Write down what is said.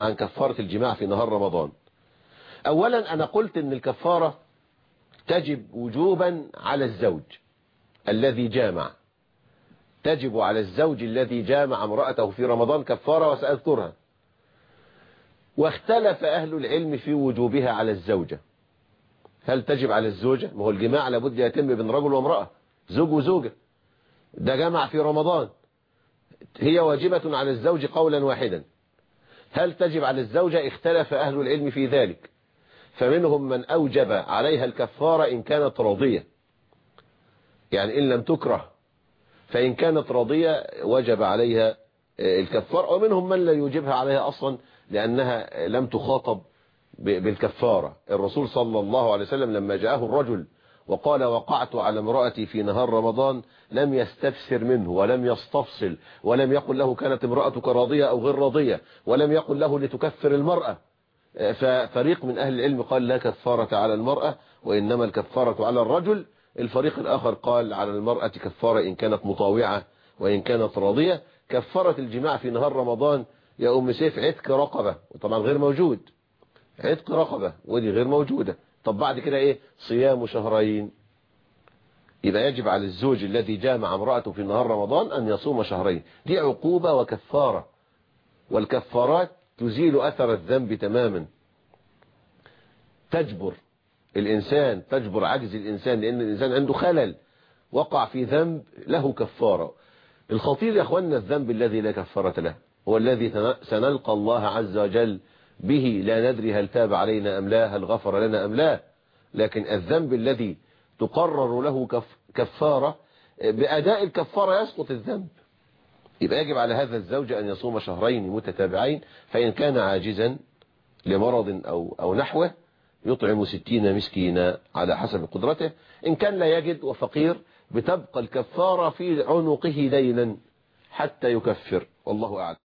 عن كفارة الجماع في نهار رمضان. اولا أنا قلت إن الكفارة تجب وجوبا على الزوج الذي جامع. تجب على الزوج الذي جامع امرأته في رمضان كفارة وسأذكرها. واختلف أهل العلم في وجوبها على الزوجة. هل تجب على الزوجة؟ ما هو الجماع لابد يتم بين رجل وامرأة. زوج وزوجة. ده جمع في رمضان. هي واجبة على الزوج قولا واحدا. هل تجب على الزوجة اختلف أهل العلم في ذلك؟ فمنهم من أوجب عليها الكفارة إن كانت راضية. يعني إن لم تكره فإن كانت راضية وجب عليها الكفارة. ومنهم من لا يوجبها عليها أصلا لأنها لم تخاطب بالكفارة. الرسول صلى الله عليه وسلم لما جاءه الرجل وقال وقعت على امرأتي في نهار رمضان لم يستفسر منه ولم يستفصل ولم يقل له كانت امرأتك راضية أو غير راضية ولم يقل له لتكفر المرأة. ففريق من أهل العلم قال لا كفارة على المرأة وإنما الكفارة على الرجل. الفريق الآخر قال على المرأة كفارة إن كانت مطاوعة وإن كانت راضية. كفارة الجماع في نهار رمضان يا أم سيف عتق رقبة وطبعا غير موجود. عتق رقبة ودي غير موجودة. طب بعد كده إيه؟ صيام شهرين. يبقى يجب على الزوج الذي جامع امرأته في نهار رمضان أن يصوم شهرين. دي عقوبة وكفارة. والكفارات تزيل أثر الذنب تماما. تجبر الإنسان تجبر عجز الإنسان لأن الإنسان عنده خلل. وقع في ذنب له كفارة. الخطير يا أخوانا الذنب الذي لا كفارة له. هو الذي سنلقى الله عز وجل به لا ندري هل تاب علينا أم لا هل غفر لنا أم لا. لكن الذنب الذي تقرر له كف كفارة بأداء الكفارة يسقط الذنب. يبقى يجب على هذا الزوج أن يصوم شهرين متتابعين فإن كان عاجزا لمرض أو, أو نحوه يطعم ستين مسكينا على حسب قدرته. إن كان لا يجد وفقير بتبقى الكفارة في عنقه دينا حتى يكفر. والله أعلم.